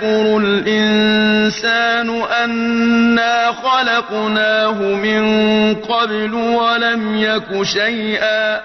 أيذكر الإنسان أنا خلقناه من قبل ولم يك شيئا